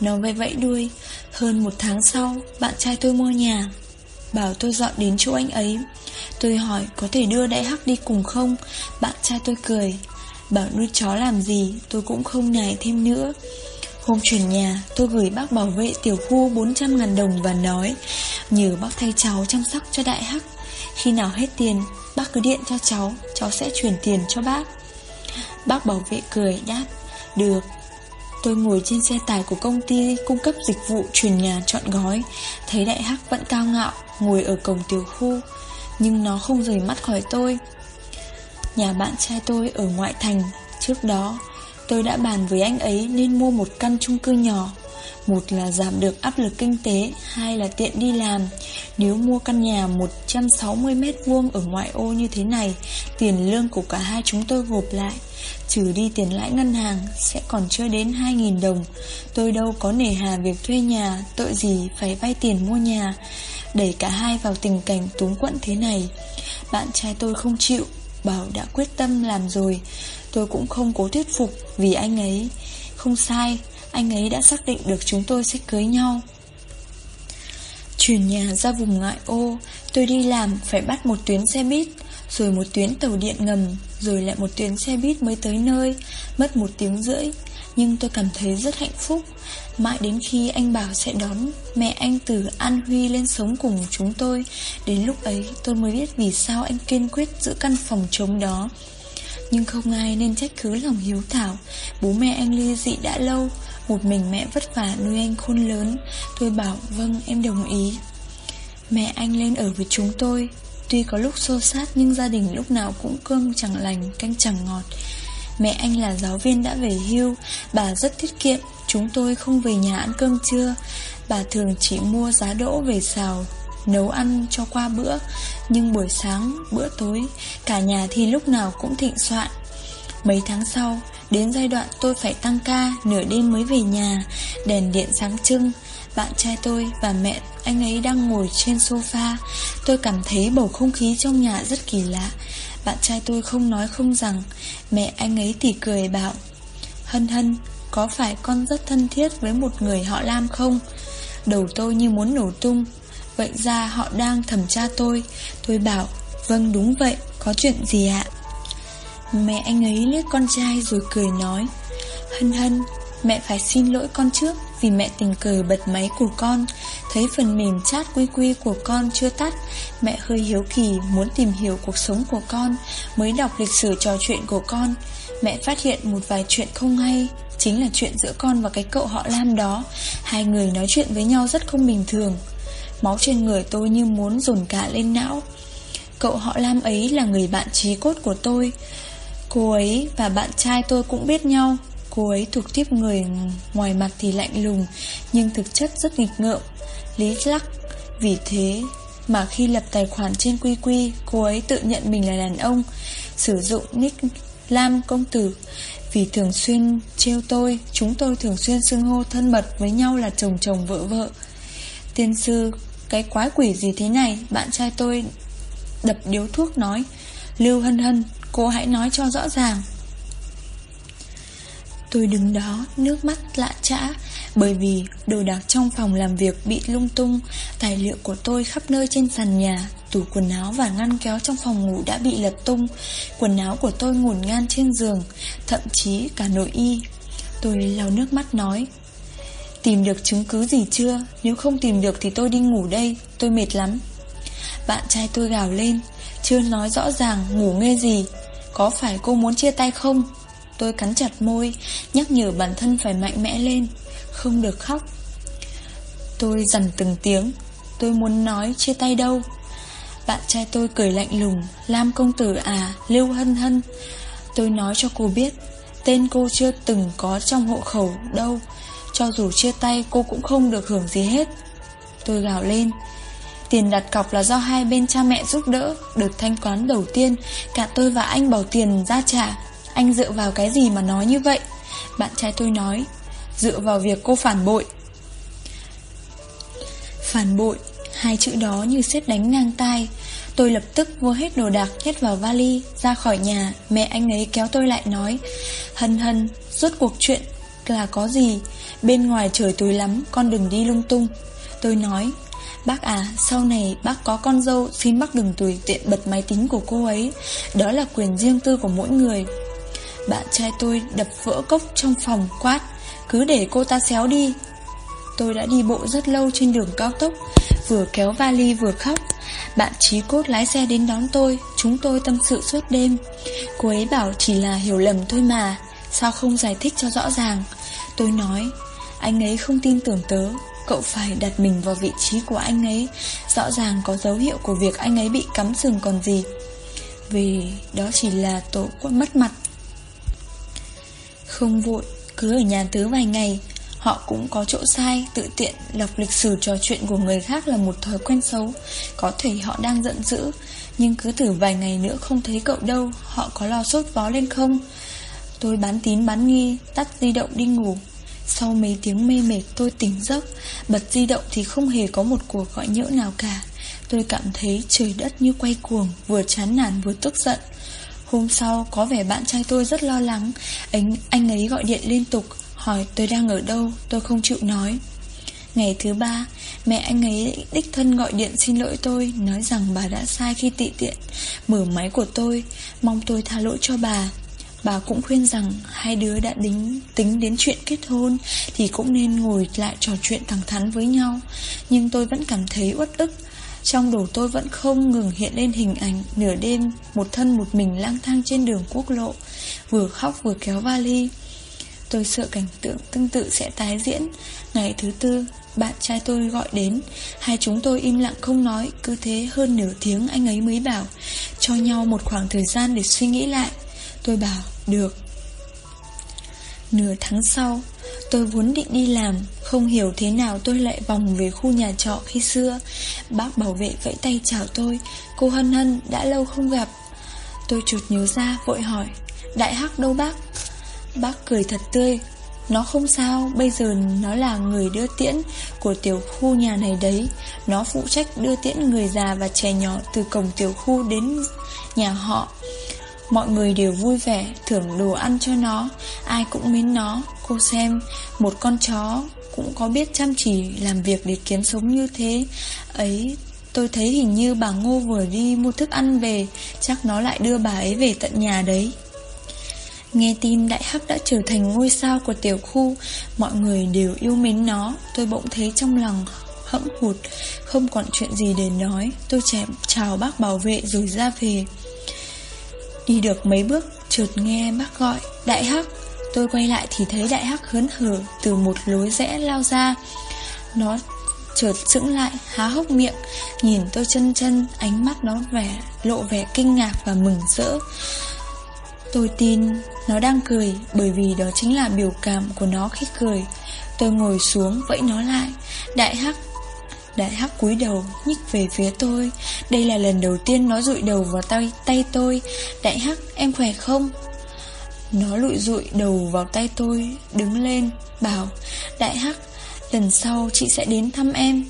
Nó vẫy vẫy đuôi. Hơn một tháng sau, Bạn trai tôi mua nhà. Bảo tôi dọn đến chỗ anh ấy. Tôi hỏi, có thể đưa Đại Hắc đi cùng không? Bạn trai tôi cười. Bảo, nuôi chó làm gì? Tôi cũng không nài thêm nữa. Hôm chuyển nhà, tôi gửi bác bảo vệ tiểu khu 400 ngàn đồng và nói, Nhờ bác thay cháu chăm sóc cho Đại Hắc. Khi nào hết tiền, Bác cứ điện cho cháu Cháu sẽ chuyển tiền cho bác. Bác bảo vệ cười, đáp, Được. Tôi ngồi trên xe tải của công ty cung cấp dịch vụ chuyển nhà chọn gói. Thấy đại hắc vẫn cao ngạo, Ngồi ở cổng tiểu khu, Nhưng nó không rời mắt khỏi tôi. Nhà bạn trai tôi ở ngoại thành, Trước đó Tôi đã bàn với anh ấy nên mua một căn chung cư nhỏ. Một là giảm được áp lực kinh tế, Hai là tiện đi làm. Nếu mua căn nhà 160 mét vuông ở ngoại ô như thế này, Tiền lương của cả hai chúng tôi gộp lại. Trừ đi tiền lãi ngân hàng, Sẽ còn chưa đến 2.000 đồng. Tôi đâu có nể hà việc thuê nhà, Tội gì phải vay tiền mua nhà, Đẩy cả hai vào tình cảnh túng quẫn thế này. Bạn trai tôi không chịu, Bảo đã quyết tâm làm rồi. Tôi cũng không cố thuyết phục Vì anh ấy. Không sai, anh ấy đã xác định được chúng tôi sẽ cưới nhau. Chuyển nhà ra vùng ngoại ô, Tôi đi làm phải bắt một tuyến xe buýt, Rồi một tuyến tàu điện ngầm, Rồi lại một tuyến xe buýt mới tới nơi, Mất một tiếng rưỡi. Nhưng tôi cảm thấy rất hạnh phúc. Mãi đến khi anh bảo sẽ đón Mẹ anh từ An Huy lên sống cùng chúng tôi, Đến lúc ấy tôi mới biết vì sao anh kiên quyết giữ căn phòng trống đó. Nhưng không ai nên trách cứ lòng hiếu thảo. Bố mẹ anh ly dị đã lâu một mình mẹ vất vả nuôi anh khôn lớn. Tôi bảo vâng em đồng ý. Mẹ anh lên ở với chúng tôi. Tuy có lúc xô sát nhưng gia đình lúc nào cũng cơm chẳng lành, canh chẳng ngọt. Mẹ anh là giáo viên đã về hưu. Bà rất tiết kiệm. Chúng tôi không về nhà ăn cơm trưa. Bà thường chỉ mua giá đỗ về xào. Nấu ăn cho qua bữa. Nhưng buổi sáng, bữa tối Cả nhà thì lúc nào cũng thịnh soạn. Mấy tháng sau Đến giai đoạn tôi phải tăng ca Nửa đêm mới về nhà Đèn điện sáng trưng. Bạn trai tôi và mẹ anh ấy đang ngồi trên sofa. Tôi cảm thấy bầu không khí trong nhà rất kỳ lạ. Bạn trai tôi không nói không rằng Mẹ anh ấy thì cười bảo Hân hân Có phải con rất thân thiết với một người họ Lam không? Đầu tôi như muốn nổ tung. Vậy ra họ đang thẩm tra tôi. Tôi bảo Vâng đúng vậy, Có chuyện gì ạ? Mẹ anh ấy liếc con trai rồi cười nói, Hân hân, Mẹ phải xin lỗi con trước Vì mẹ tình cờ bật máy của con. Thấy phần mềm chat quy quy của con chưa tắt, Mẹ hơi hiếu kỳ Muốn tìm hiểu cuộc sống của con, Mới đọc lịch sử trò chuyện của con. Mẹ phát hiện một vài chuyện không hay, Chính là chuyện giữa con và cái cậu họ Lam đó. Hai người nói chuyện với nhau rất không bình thường. Máu trên người tôi như muốn dồn cả lên não. Cậu họ Lam ấy là người bạn trí cốt của tôi. Cô ấy và bạn trai tôi cũng biết nhau. Cô ấy thuộc tiếp người ngoài mặt thì lạnh lùng, Nhưng thực chất rất nghịch ngợm, Lý lắc. Vì thế mà khi lập tài khoản trên quy quy, Cô ấy tự nhận mình là đàn ông, Sử dụng nick Lam công tử. Vì thường xuyên trêu tôi, Chúng tôi thường xuyên xưng hô thân mật với nhau là chồng chồng vợ vợ. Tiên sư cái quái quỷ gì thế này? Bạn trai tôi đập điếu thuốc nói. Lưu hân hân, Cô hãy nói cho rõ ràng. Tôi đứng đó, nước mắt lạ trã, Bởi vì đồ đạc trong phòng làm việc bị lung tung. Tài liệu của tôi khắp nơi trên sàn nhà, Tủ quần áo và ngăn kéo trong phòng ngủ đã bị lật tung. Quần áo của tôi ngổn ngang trên giường, Thậm chí cả nội y. Tôi lau nước mắt nói. Tìm được chứng cứ gì chưa? Nếu không tìm được thì tôi đi ngủ đây. Tôi mệt lắm. Bạn trai tôi gào lên. Chưa nói rõ ràng ngủ nghe gì. Có phải cô muốn chia tay không? Tôi cắn chặt môi, nhắc nhở bản thân phải mạnh mẽ lên, không được khóc. Tôi dằn từng tiếng, tôi muốn nói chia tay đâu. Bạn trai tôi cười lạnh lùng. Lam công tử à Lưu hân hân. Tôi nói cho cô biết Tên cô chưa từng có trong hộ khẩu đâu. Cho dù chia tay, cô cũng không được hưởng gì hết. Tôi gào lên. Tiền đặt cọc là do hai bên cha mẹ giúp đỡ. Được thanh toán đầu tiên, Cả tôi và anh bỏ tiền ra trả. Anh dựa vào cái gì mà nói như vậy? Bạn trai tôi nói, Dựa vào việc cô phản bội. Phản bội, Hai chữ đó như xếp đánh ngang tai. Tôi lập tức vô hết đồ đạc nhét vào vali, Ra khỏi nhà. Mẹ anh ấy kéo tôi lại nói, Hân hân, Rốt cuộc chuyện là có gì? Bên ngoài trời tối lắm, Con đừng đi lung tung. Tôi nói, Bác à sau này bác có con dâu, Xin bác đừng tùy tiện bật máy tính của cô ấy. Đó là quyền riêng tư của mỗi người. Bạn trai tôi đập vỡ cốc trong phòng quát, Cứ để cô ta xéo đi. Tôi đã đi bộ rất lâu trên đường cao tốc, Vừa kéo vali vừa khóc. Bạn trí cốt lái xe đến đón tôi, Chúng tôi tâm sự suốt đêm. Cô ấy bảo chỉ là hiểu lầm thôi mà, Sao không giải thích cho rõ ràng? Tôi nói anh ấy không tin tưởng tớ. Cậu phải đặt mình vào vị trí của anh ấy. Rõ ràng có dấu hiệu của việc anh ấy bị cắm sừng còn gì. Vì đó chỉ là tổ quân mất mặt. Không vội Cứ ở nhà tớ vài ngày Họ cũng có chỗ sai, tự tiện Đọc lịch sử trò chuyện của người khác là một thói quen xấu. Có thể họ đang giận dữ Nhưng cứ thử vài ngày nữa không thấy cậu đâu Họ có lo sốt vó lên không? Tôi bán tín bán nghi Tắt di động đi ngủ. Sau mấy tiếng mê mệt tôi tỉnh giấc Bật di động thì không hề có một cuộc gọi nhỡ nào cả. Tôi cảm thấy trời đất như quay cuồng Vừa chán nản vừa tức giận. Hôm sau có vẻ bạn trai tôi rất lo lắng. Anh, anh ấy gọi điện liên tục Hỏi tôi đang ở đâu Tôi không chịu nói. Ngày thứ ba Mẹ anh ấy đích thân gọi điện xin lỗi tôi Nói rằng bà đã sai khi tị tiện. Mở máy của tôi Mong tôi tha lỗi cho bà. Bà cũng khuyên rằng hai đứa đã đính, tính đến chuyện kết hôn Thì cũng nên ngồi lại trò chuyện thẳng thắn với nhau. Nhưng tôi vẫn cảm thấy uất ức. Trong đầu tôi vẫn không ngừng hiện lên hình ảnh Nửa đêm Một thân một mình lang thang trên đường quốc lộ Vừa khóc vừa kéo vali. Tôi sợ cảnh tượng tương tự sẽ tái diễn. Ngày thứ tư Bạn trai tôi gọi đến. Hai chúng tôi im lặng không nói Cứ thế hơn nửa tiếng anh ấy mới bảo Cho nhau một khoảng thời gian để suy nghĩ lại. Tôi bảo được. Nửa tháng sau Tôi vốn định đi làm Không hiểu thế nào tôi lại vòng về khu nhà trọ khi xưa. Bác bảo vệ vẫy tay chào tôi Cô Hân Hân đã lâu không gặp. Tôi chụt nhớ ra vội hỏi Đại Hắc đâu bác? Bác cười thật tươi Nó không sao, bây giờ nó là người đưa tiễn của tiểu khu nhà này đấy. Nó phụ trách đưa tiễn người già và trẻ nhỏ từ cổng tiểu khu đến nhà họ. Mọi người đều vui vẻ, thưởng đồ ăn cho nó. Ai cũng mến nó. Cô xem, một con chó cũng có biết chăm chỉ làm việc để kiếm sống như thế. Ấy, tôi thấy hình như bà Ngô vừa đi mua thức ăn về Chắc nó lại đưa bà ấy về tận nhà đấy. Nghe tin Đại Hắc đã trở thành ngôi sao của tiểu khu Mọi người đều yêu mến nó. Tôi bỗng thấy trong lòng hẫng hụt Không còn chuyện gì để nói. Tôi chém chào bác bảo vệ rồi ra về. Đi được mấy bước, Chợt nghe bác gọi, Đại Hắc Tôi quay lại thì thấy Đại Hắc hớn hở Từ một lối rẽ lao ra Nó chợt sững lại, Há hốc miệng, Nhìn tôi chân chân, Ánh mắt nó vẻ, lộ vẻ kinh ngạc và mừng rỡ Tôi tin nó đang cười, bởi vì đó chính là biểu cảm của nó khi cười. Tôi ngồi xuống vẫy nó lại. Đại Hắc Đại Hắc cúi đầu nhích về phía tôi. Đây là lần đầu tiên nó rụi đầu vào tay tay tôi. Đại Hắc em khỏe không? Nó lụi rụi đầu vào tay tôi Đứng lên bảo Đại Hắc lần sau chị sẽ đến thăm em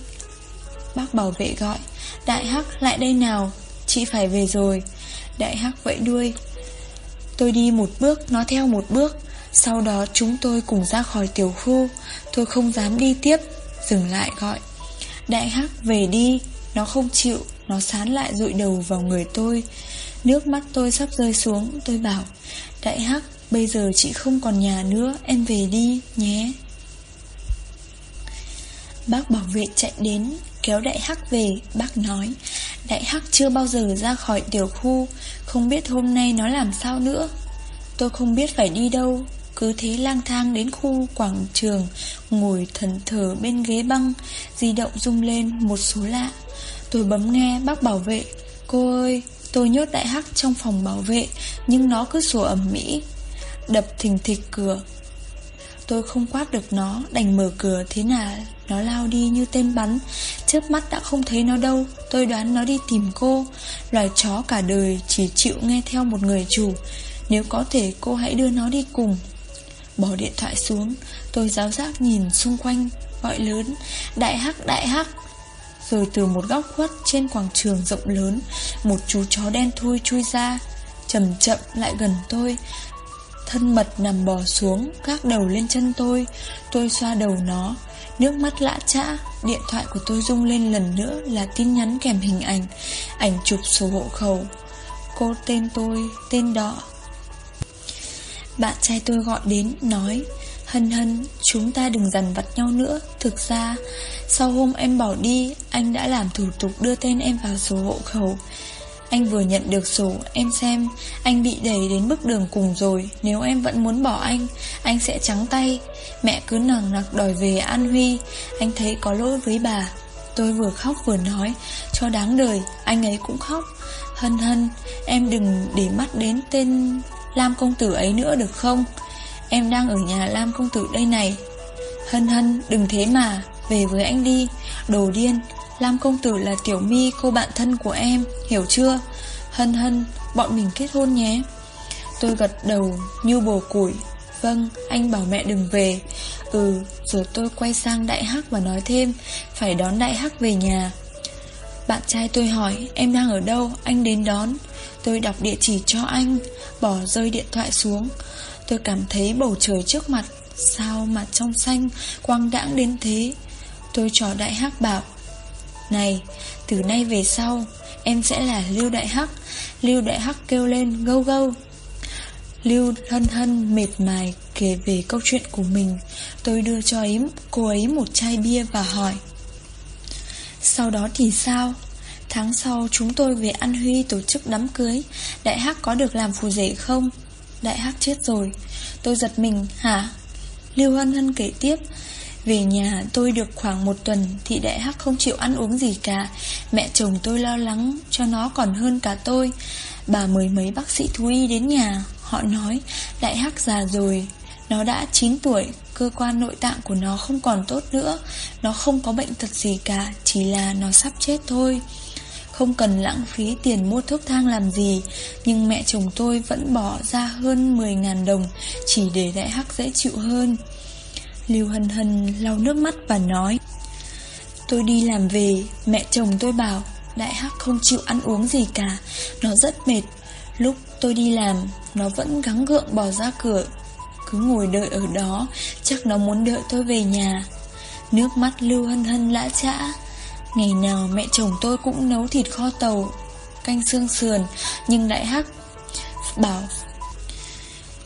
Bác bảo vệ gọi Đại Hắc lại đây nào Chị phải về rồi Đại Hắc vẫy đuôi Tôi đi một bước, nó theo một bước Sau đó chúng tôi cùng ra khỏi tiểu khu Tôi không dám đi tiếp Dừng lại gọi Đại Hắc về đi. Nó không chịu, Nó sán lại rụi đầu vào người tôi. Nước mắt tôi sắp rơi xuống, Tôi bảo, Đại Hắc, bây giờ chị không còn nhà nữa, Em về đi nhé. Bác bảo vệ chạy đến, Kéo đại hắc về. Bác nói, Đại hắc chưa bao giờ ra khỏi tiểu khu, Không biết hôm nay nó làm sao nữa. Tôi không biết phải đi đâu. Cứ thế lang thang đến khu quảng trường Ngồi thần thờ bên ghế băng Di động rung lên một số lạ. Tôi bấm nghe bác bảo vệ. Cô ơi, tôi nhốt đại hắc trong phòng bảo vệ, nhưng nó cứ sủa ẩm mỹ. Đập thình thịch cửa. Tôi không quát được nó, đành mở cửa thế nào nó lao đi như tên bắn. Trước mắt đã không thấy nó đâu Tôi đoán nó đi tìm cô. Loài chó cả đời chỉ chịu nghe theo một người chủ. Nếu có thể cô hãy đưa nó đi cùng. Bỏ điện thoại xuống. Tôi giáo giác nhìn xung quanh Gọi lớn Đại hắc đại hắc. Rồi từ một góc khuất trên quảng trường rộng lớn Một chú chó đen thui chui ra Chậm chậm lại gần tôi. Thân mật nằm bò xuống Gác đầu lên chân tôi. Tôi xoa đầu nó Nước mắt lã chã. Điện thoại của tôi rung lên lần nữa là tin nhắn kèm hình ảnh Ảnh chụp sổ hộ khẩu. Cô tên tôi, tên đỏ bạn trai tôi gọi đến, nói Hân hân, chúng ta đừng dằn vặt nhau nữa. Thực ra, sau hôm em bỏ đi Anh đã làm thủ tục đưa tên em vào sổ hộ khẩu. Anh vừa nhận được sổ Em xem Anh bị đẩy đến bước đường cùng rồi. Nếu em vẫn muốn bỏ anh Anh sẽ trắng tay. Mẹ cứ nằng nặc đòi về An Huy. Anh thấy có lỗi với bà. Tôi vừa khóc vừa nói Cho đáng đời Anh ấy cũng khóc. Hân hân Em đừng để mắt đến tên Lam công tử ấy nữa được không? Em đang ở nhà Lam công tử đây này. Hân hân, đừng thế mà, Về với anh đi. Đồ điên, Lam công tử là Tiểu My cô bạn thân của em, Hiểu chưa? Hân hân, bọn mình kết hôn nhé. Tôi gật đầu như bồ củi. Vâng anh bảo mẹ đừng về. Ừ rồi tôi quay sang Đại Hắc và nói thêm, Phải đón Đại Hắc về nhà. Bạn trai tôi hỏi, Em đang ở đâu? Anh đến đón. Tôi đọc địa chỉ cho anh Bỏ rơi điện thoại xuống. Tôi cảm thấy bầu trời trước mặt Sao mà trong xanh Quang đãng đến thế. Tôi cho Đại Hắc bảo này, từ nay về sau Em sẽ là Lưu Đại Hắc. Lưu Đại Hắc kêu lên gâu gâu. Lưu hân hân mệt mài kể về câu chuyện của mình. Tôi đưa cho ấy cô ấy một chai bia và hỏi Sau đó thì sao? Tháng sau chúng tôi về An Huy tổ chức đám cưới. Đại Hắc có được làm phù rể không? Đại Hắc chết rồi. Tôi giật mình. Hả? Lưu Hân Hân kể tiếp. Về nhà tôi được khoảng một tuần Thì đại hắc không chịu ăn uống gì cả. Mẹ chồng tôi lo lắng cho nó còn hơn cả tôi. Bà mời mấy bác sĩ thú y đến nhà. Họ nói, đại hắc già rồi. Nó đã 9 tuổi. Cơ quan nội tạng của nó không còn tốt nữa. Nó không có bệnh tật gì cả. Chỉ là nó sắp chết thôi. Không cần lãng phí tiền mua thuốc thang làm gì, Nhưng mẹ chồng tôi vẫn bỏ ra hơn 10.000 đồng Chỉ để đại hắc dễ chịu hơn. Lưu Hân Hân lau nước mắt và nói, Tôi đi làm về, Mẹ chồng tôi bảo Đại Hắc không chịu ăn uống gì cả, Nó rất mệt. Lúc tôi đi làm, Nó vẫn gắng gượng bỏ ra cửa, Cứ ngồi đợi ở đó, Chắc nó muốn đợi tôi về nhà. Nước mắt Lưu Hân Hân lã trã Ngày nào mẹ chồng tôi cũng nấu thịt kho tàu Canh xương sườn Nhưng Đại Hắc Bảo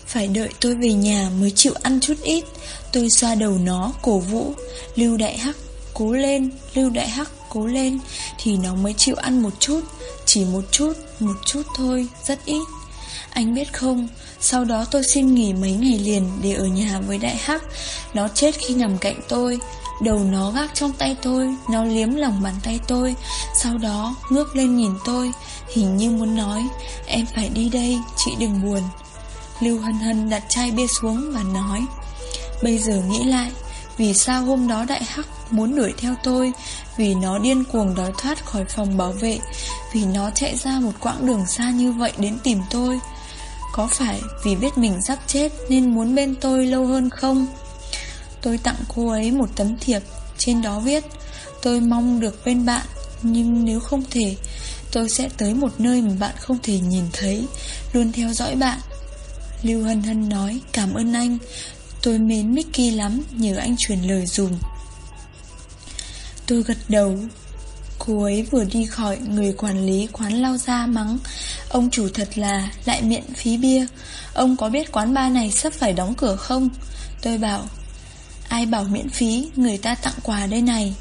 Phải đợi tôi về nhà mới chịu ăn chút ít. Tôi xoa đầu nó, cổ vũ Lưu Đại Hắc, cố lên Lưu Đại Hắc, cố lên. Thì nó mới chịu ăn một chút Chỉ một chút, một chút thôi, rất ít. Anh biết không Sau đó tôi xin nghỉ mấy ngày liền Để ở nhà với Đại Hắc. Nó chết khi nằm cạnh tôi. Đầu nó gác trong tay tôi Nó liếm lòng bàn tay tôi Sau đó ngước lên nhìn tôi Hình như muốn nói Em phải đi đây, chị đừng buồn. Lưu Hân Hân đặt chai bia xuống và nói Bây giờ nghĩ lại Vì sao hôm đó đại hắc muốn đuổi theo tôi Vì nó điên cuồng đói thoát khỏi phòng bảo vệ Vì nó chạy ra một quãng đường xa như vậy đến tìm tôi? Có phải vì biết mình sắp chết Nên muốn bên tôi lâu hơn không? Tôi tặng cô ấy một tấm thiệp, Trên đó viết, Tôi mong được bên bạn, Nhưng nếu không thể, Tôi sẽ tới một nơi mà bạn không thể nhìn thấy, Luôn theo dõi bạn. Lưu Hân Hân nói, cảm ơn anh, Tôi mến Mickey lắm, Nhờ anh truyền lời dùm. Tôi gật đầu. Cô ấy vừa đi khỏi Người quản lý quán lao ra mắng, Ông chủ thật là lại miễn phí bia, Ông có biết quán bar này sắp phải đóng cửa không? Tôi bảo Ai bảo miễn phí, Người ta tặng quà đây này.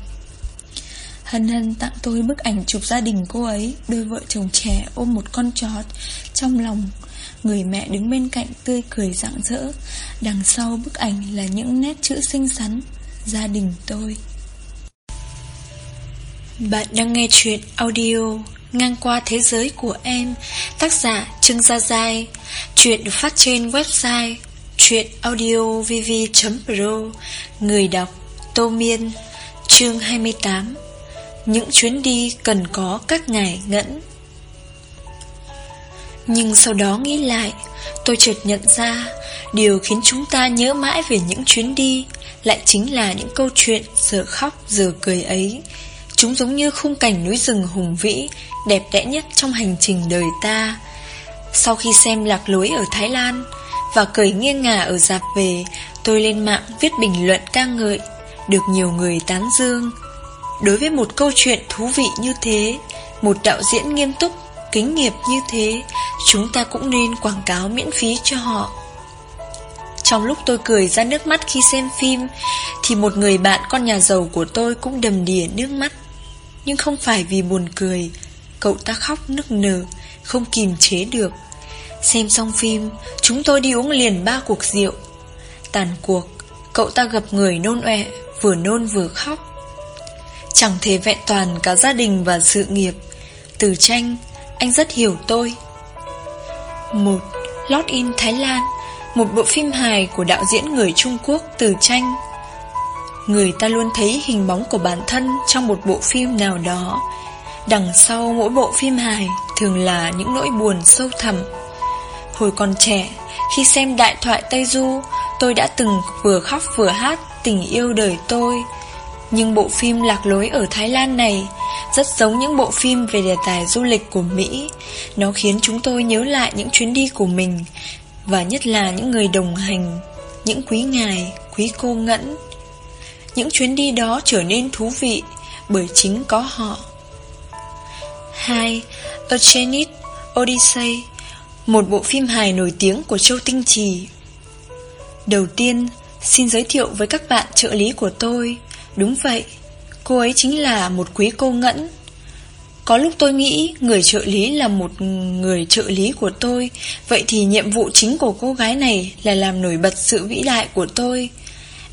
Hân hân tặng tôi bức ảnh chụp gia đình cô ấy, Đôi vợ chồng trẻ ôm một con chó Trong lòng, Người mẹ đứng bên cạnh tươi cười rạng rỡ. Đằng sau bức ảnh là những nét chữ xinh xắn, Gia đình tôi. Bạn đang nghe chuyện audio Ngang qua thế giới của em, Tác giả Trương Gia Giai. Chuyện được phát trên website Chuyện audiovv.pro Người đọc Tô Miên, Chương 28 Những chuyến đi cần có các ngày ngẫn. Nhưng sau đó nghĩ lại, Tôi chợt nhận ra, Điều khiến chúng ta nhớ mãi về những chuyến đi Lại chính là những câu chuyện Giờ khóc giờ cười ấy. Chúng giống như khung cảnh núi rừng hùng vĩ, Đẹp đẽ nhất trong hành trình đời ta. Sau khi xem lạc lối ở Thái Lan và cởi nghiêng ngả ở dạp về, Tôi lên mạng viết bình luận ca ngợi, Được nhiều người tán dương. Đối với một câu chuyện thú vị như thế, Một đạo diễn nghiêm túc, Kính nghiệp như thế, Chúng ta cũng nên quảng cáo miễn phí cho họ. Trong lúc tôi cười ra nước mắt khi xem phim, Thì một người bạn con nhà giàu của tôi cũng đầm đìa nước mắt. Nhưng không phải vì buồn cười, Cậu ta khóc nức nở, Không kìm chế được. Xem xong phim, Chúng tôi đi uống liền ba cuộc rượu. Tàn cuộc, Cậu ta gặp người nôn ọe Vừa nôn vừa khóc. Chẳng thể vẹn toàn cả gia đình và sự nghiệp. Từ tranh, Anh rất hiểu tôi. Một, lót in Thái Lan, Một bộ phim hài của đạo diễn người Trung Quốc Từ tranh. Người ta luôn thấy hình bóng của bản thân Trong một bộ phim nào đó. Đằng sau mỗi bộ phim hài Thường là những nỗi buồn sâu thẳm. Hồi còn trẻ. Khi xem đại thoại Tây Du Tôi đã từng vừa khóc vừa hát Tình yêu đời tôi. Nhưng bộ phim lạc lối ở Thái Lan này Rất giống những bộ phim về đề tài du lịch của Mỹ. Nó khiến chúng tôi nhớ lại những chuyến đi của mình Và nhất là những người đồng hành Những quý ngài, quý cô ngẫn. Những chuyến đi đó trở nên thú vị Bởi chính có họ. 2. A Chinese Odyssey. Một bộ phim hài nổi tiếng của Châu Tinh Trì. Đầu tiên, xin giới thiệu với các bạn trợ lý của tôi. Đúng vậy, cô ấy chính là một quý cô ngẫn. Có lúc tôi nghĩ người trợ lý là một người trợ lý của tôi Vậy thì nhiệm vụ chính của cô gái này là làm nổi bật sự vĩ đại của tôi.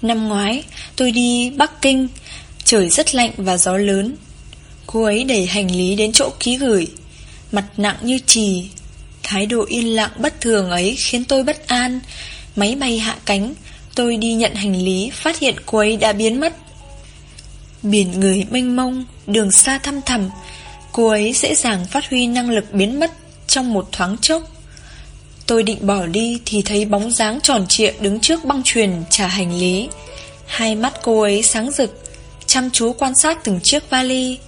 Năm ngoái, tôi đi Bắc Kinh Trời rất lạnh và gió lớn. Cô ấy đẩy hành lý đến chỗ ký gửi. Mặt nặng như trì Thái độ yên lặng bất thường ấy khiến tôi bất an. Máy bay hạ cánh, Tôi đi nhận hành lý, Phát hiện cô ấy đã biến mất. Biển người mênh mông, Đường xa thăm thẳm, Cô ấy dễ dàng phát huy năng lực biến mất Trong một thoáng chốc. Tôi định bỏ đi Thì thấy bóng dáng tròn trịa đứng trước băng truyền trả hành lý. Hai mắt cô ấy sáng rực, Chăm chú quan sát từng chiếc vali,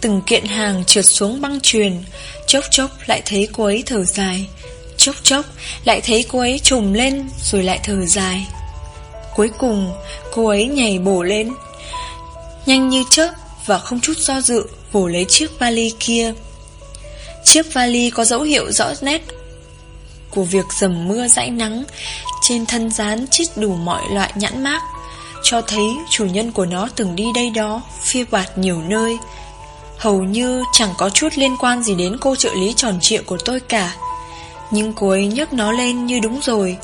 Từng kiện hàng trượt xuống băng truyền Chốc chốc lại thấy cô ấy thở dài. Chốc chốc lại thấy cô ấy trùm lên Rồi lại thở dài. Cuối cùng, cô ấy nhảy bổ lên. Nhanh như chớp Và không chút do dự Vồ lấy chiếc vali kia. Chiếc vali có dấu hiệu rõ nét Của việc dầm mưa dãi nắng Trên thân dán chít đủ mọi loại nhãn mác, Cho thấy chủ nhân của nó từng đi đây đó Phiêu bạt nhiều nơi. Hầu như chẳng có chút liên quan gì đến cô trợ lý tròn trịa của tôi cả. Nhưng cô ấy nhấc nó lên như đúng rồi.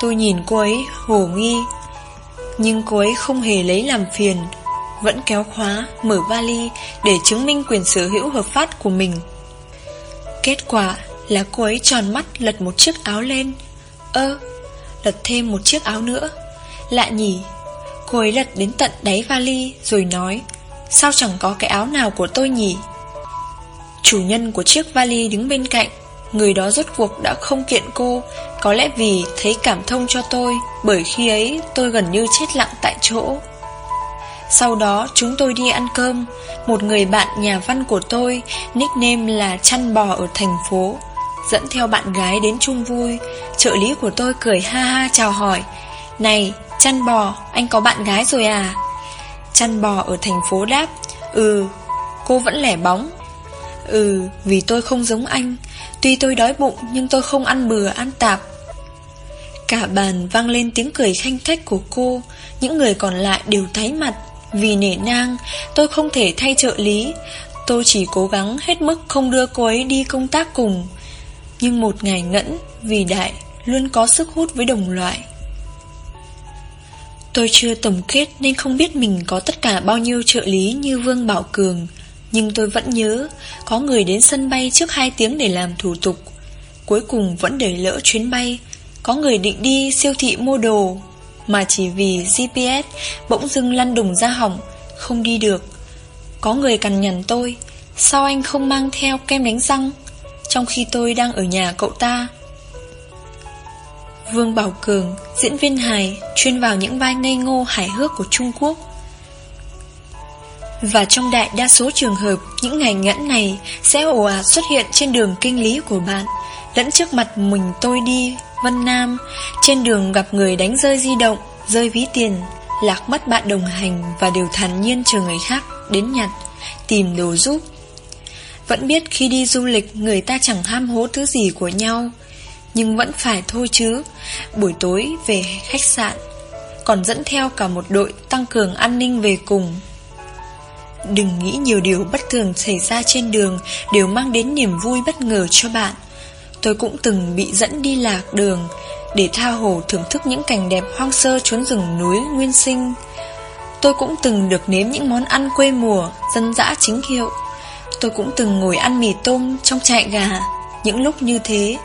Tôi nhìn cô ấy hồ nghi. Nhưng cô ấy không hề lấy làm phiền. Vẫn kéo khóa, mở vali Để chứng minh quyền sở hữu hợp pháp của mình. Kết quả là cô ấy tròn mắt lật một chiếc áo lên. Ơ, lật thêm một chiếc áo nữa. Lạ nhỉ Cô ấy lật đến tận đáy vali Rồi nói Sao chẳng có cái áo nào của tôi nhỉ? Chủ nhân của chiếc vali đứng bên cạnh, Người đó rốt cuộc đã không kiện cô. Có lẽ vì thấy cảm thông cho tôi, Bởi khi ấy tôi gần như chết lặng tại chỗ. Sau đó, chúng tôi đi ăn cơm. Một người bạn nhà văn của tôi, Nickname là chăn bò ở thành phố, Dẫn theo bạn gái đến chung vui. Trợ lý của tôi cười ha ha chào hỏi. Này, chăn bò, Anh có bạn gái rồi à? Chăn bò ở thành phố đáp Ừ Cô vẫn lẻ bóng. Ừ vì tôi không giống anh, Tuy tôi đói bụng nhưng tôi không ăn bừa, ăn tạp. Cả bàn vang lên tiếng cười khanh khách của cô, Những người còn lại đều tái mặt, Vì nể nang, Tôi không thể thay trợ lý, Tôi chỉ cố gắng hết mức không đưa cô ấy đi công tác cùng. Nhưng một ngày ngẫn Vì đại Luôn có sức hút với đồng loại. Tôi chưa tổng kết nên không biết mình có tất cả bao nhiêu trợ lý như Vương Bảo Cường, Nhưng tôi vẫn nhớ Có người đến sân bay trước 2 tiếng để làm thủ tục. Cuối cùng vẫn để lỡ chuyến bay. Có người định đi siêu thị mua đồ Mà chỉ vì GPS Bỗng dưng lăn đùng ra hỏng Không đi được. Có người cằn nhằn tôi Sao anh không mang theo kem đánh răng? Trong khi tôi đang ở nhà cậu ta Vương Bảo Cường, Diễn viên hài, Chuyên vào những vai ngây ngô hài hước của Trung Quốc. Và trong đại đa số trường hợp, Những ngày ngẫn này Sẽ ồ ạt xuất hiện trên đường kinh lý của bạn, Lẫn trước mặt mình tôi đi, Vân Nam. Trên đường gặp người đánh rơi di động, Rơi ví tiền, Lạc mất bạn đồng hành Và đều thản nhiên chờ người khác đến nhặt, Tìm đồ giúp. Vẫn biết khi đi du lịch, người ta chẳng ham hố thứ gì của nhau. Nhưng vẫn phải thôi chứ. Buổi tối về khách sạn Còn dẫn theo cả một đội tăng cường an ninh về cùng. Đừng nghĩ nhiều điều bất thường xảy ra trên đường Đều mang đến niềm vui bất ngờ cho bạn. Tôi cũng từng bị dẫn đi lạc đường Để tha hồ thưởng thức những cảnh đẹp hoang sơ trốn rừng núi nguyên sinh. Tôi cũng từng được nếm những món ăn quê mùa, dân dã chính hiệu. Tôi cũng từng ngồi ăn mì tôm trong trại gà Những lúc như thế.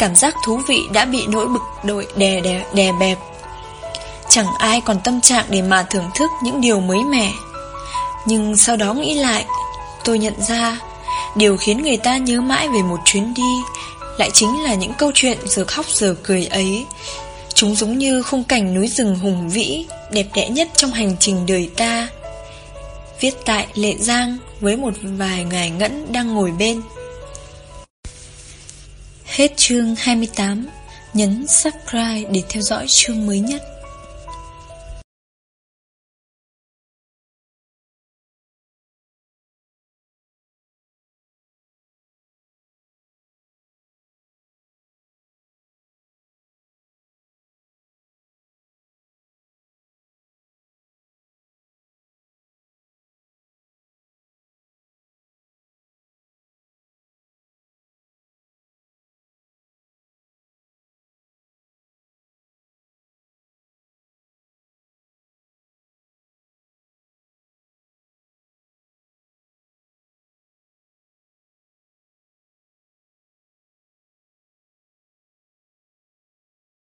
Cảm giác thú vị đã bị nỗi bực đội đè, đè, đè bẹp. Chẳng ai còn tâm trạng để mà thưởng thức những điều mới mẻ. Nhưng sau đó nghĩ lại Tôi nhận ra Điều khiến người ta nhớ mãi về một chuyến đi Lại chính là những câu chuyện giờ khóc giờ cười ấy. Chúng giống như khung cảnh núi rừng hùng vĩ Đẹp đẽ nhất trong hành trình đời ta. Viết tại Lệ Giang với một vài ngài ngẫn đang ngồi bên. Hết chương 28, nhấn subscribe để theo dõi chương mới nhất.